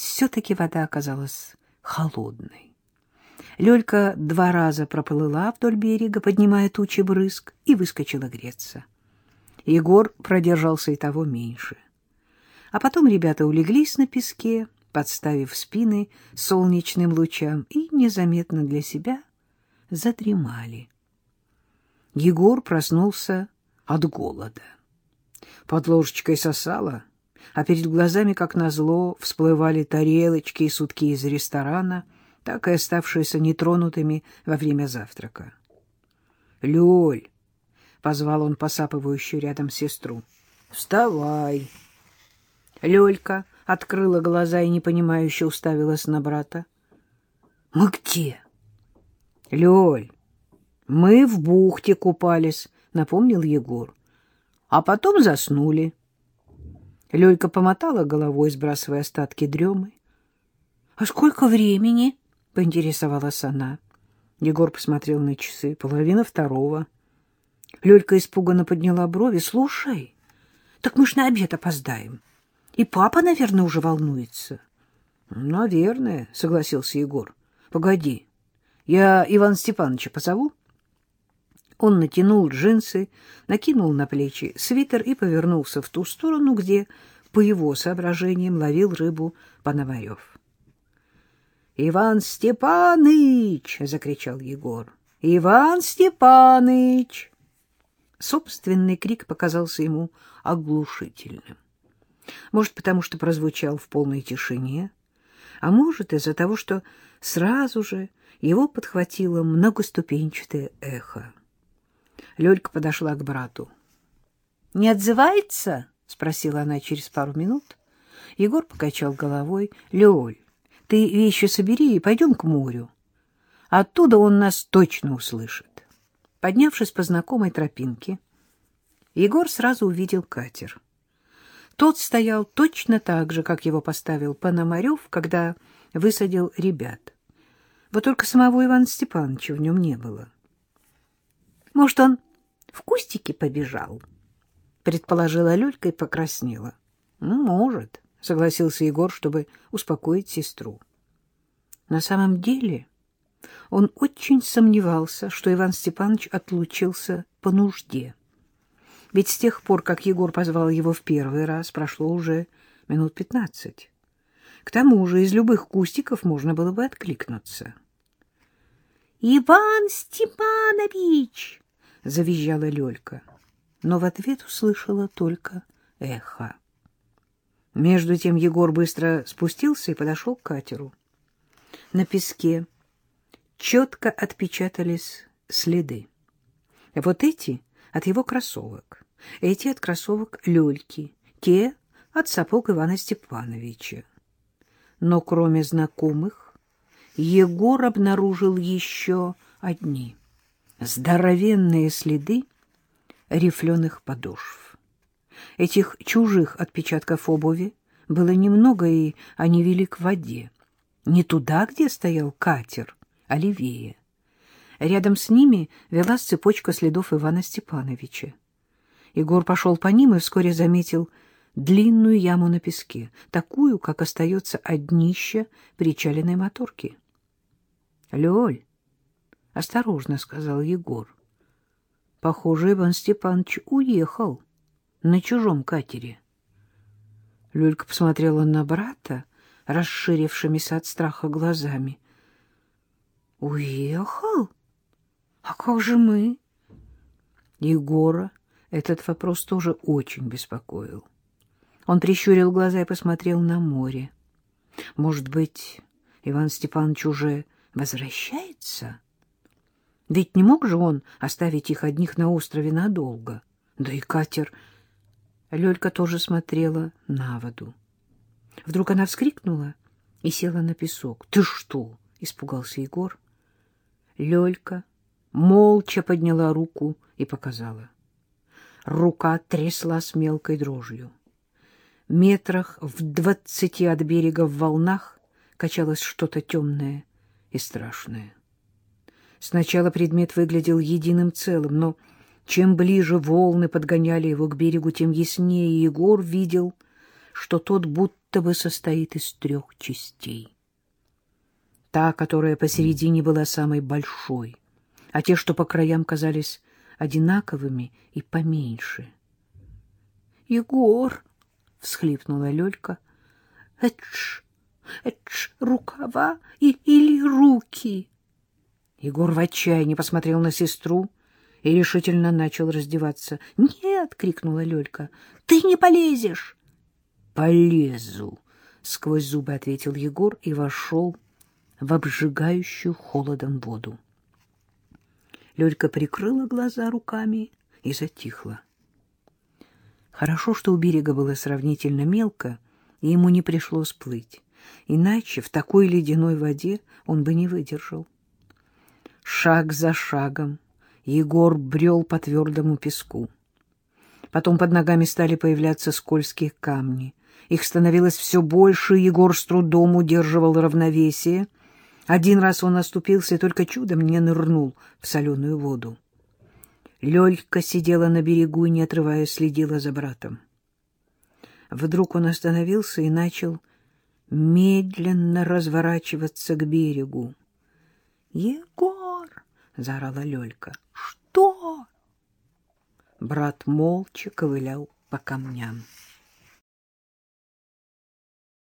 все-таки вода оказалась холодной. Лёлька два раза проплыла вдоль берега, поднимая тучи брызг, и выскочила греться. Егор продержался и того меньше. А потом ребята улеглись на песке, подставив спины солнечным лучам, и незаметно для себя задремали. Егор проснулся от голода. Под ложечкой сосало, а перед глазами, как назло, всплывали тарелочки и сутки из ресторана, так и оставшиеся нетронутыми во время завтрака. — Лёль! — позвал он посапывающую рядом сестру. — Вставай! Лёлька открыла глаза и непонимающе уставилась на брата. — Мы где? — Лёль, мы в бухте купались, — напомнил Егор. — А потом заснули. Лёлька помотала головой, сбрасывая остатки дремы. — А сколько времени? — поинтересовалась она. Егор посмотрел на часы. Половина второго. Лёлька испуганно подняла брови. — Слушай, так мы ж на обед опоздаем. И папа, наверное, уже волнуется. — Наверное, — согласился Егор. — Погоди, я Иван Степановича позову? Он натянул джинсы, накинул на плечи свитер и повернулся в ту сторону, где, по его соображениям, ловил рыбу Пономарев. — Иван Степаныч! — закричал Егор. — Иван Степаныч! Собственный крик показался ему оглушительным. Может, потому что прозвучал в полной тишине, а может, из-за того, что сразу же его подхватило многоступенчатое эхо. Лёлька подошла к брату. — Не отзывается? — спросила она через пару минут. Егор покачал головой. — Лёль, ты вещи собери и пойдем к морю. Оттуда он нас точно услышит. Поднявшись по знакомой тропинке, Егор сразу увидел катер. Тот стоял точно так же, как его поставил Пономарев, когда высадил ребят. Вот только самого Ивана Степановича в нем не было. — Может, он в кустике побежал, — предположила Люлька и покраснела. — Ну, может, — согласился Егор, чтобы успокоить сестру. На самом деле он очень сомневался, что Иван Степанович отлучился по нужде. Ведь с тех пор, как Егор позвал его в первый раз, прошло уже минут пятнадцать. К тому же из любых кустиков можно было бы откликнуться. — Иван Степанович! — завизжала Лёлька, но в ответ услышала только эхо. Между тем Егор быстро спустился и подошел к катеру. На песке четко отпечатались следы. Вот эти от его кроссовок, эти от кроссовок Лёльки, те от сапог Ивана Степановича. Но кроме знакомых, Егор обнаружил еще одни — здоровенные следы рифленых подошв. Этих чужих отпечатков обуви было немного, и они вели к воде. Не туда, где стоял катер, а левее. Рядом с ними велась цепочка следов Ивана Степановича. Егор пошел по ним и вскоре заметил длинную яму на песке, такую, как остается от днища причаленной моторки. — Лёль, — осторожно сказал Егор. Похоже, Иван Степанович уехал на чужом катере. Люлька посмотрела на брата, расширившимися от страха глазами. — Уехал? А как же мы? Егора этот вопрос тоже очень беспокоил. Он прищурил глаза и посмотрел на море. Может быть, Иван Степанович уже возвращается? — ведь не мог же он оставить их одних на острове надолго. Да и катер... Лёлька тоже смотрела на воду. Вдруг она вскрикнула и села на песок. — Ты что? — испугался Егор. Лёлька молча подняла руку и показала. Рука тряслась мелкой дрожью. Метрах в двадцати от берега в волнах качалось что-то темное и страшное. Сначала предмет выглядел единым целым, но чем ближе волны подгоняли его к берегу, тем яснее Егор видел, что тот будто бы состоит из трех частей. Та, которая посередине была самой большой, а те, что по краям казались одинаковыми и поменьше. — Егор! — всхлипнула Лёлька. — это ж рукава и, или руки? Егор в отчаянии посмотрел на сестру и решительно начал раздеваться. — Нет! — крикнула Лёлька. — Ты не полезешь! — Полезу! — сквозь зубы ответил Егор и вошел в обжигающую холодом воду. Лёлька прикрыла глаза руками и затихла. Хорошо, что у берега было сравнительно мелко, и ему не пришлось плыть. Иначе в такой ледяной воде он бы не выдержал. Шаг за шагом Егор брел по твердому песку. Потом под ногами стали появляться скользкие камни. Их становилось все больше, Егор с трудом удерживал равновесие — один раз он оступился и только чудом не нырнул в соленую воду. Лёлька сидела на берегу и, не отрываясь, следила за братом. Вдруг он остановился и начал медленно разворачиваться к берегу. — Егор! — заорала Лёлька. — Что? Брат молча ковылял по камням.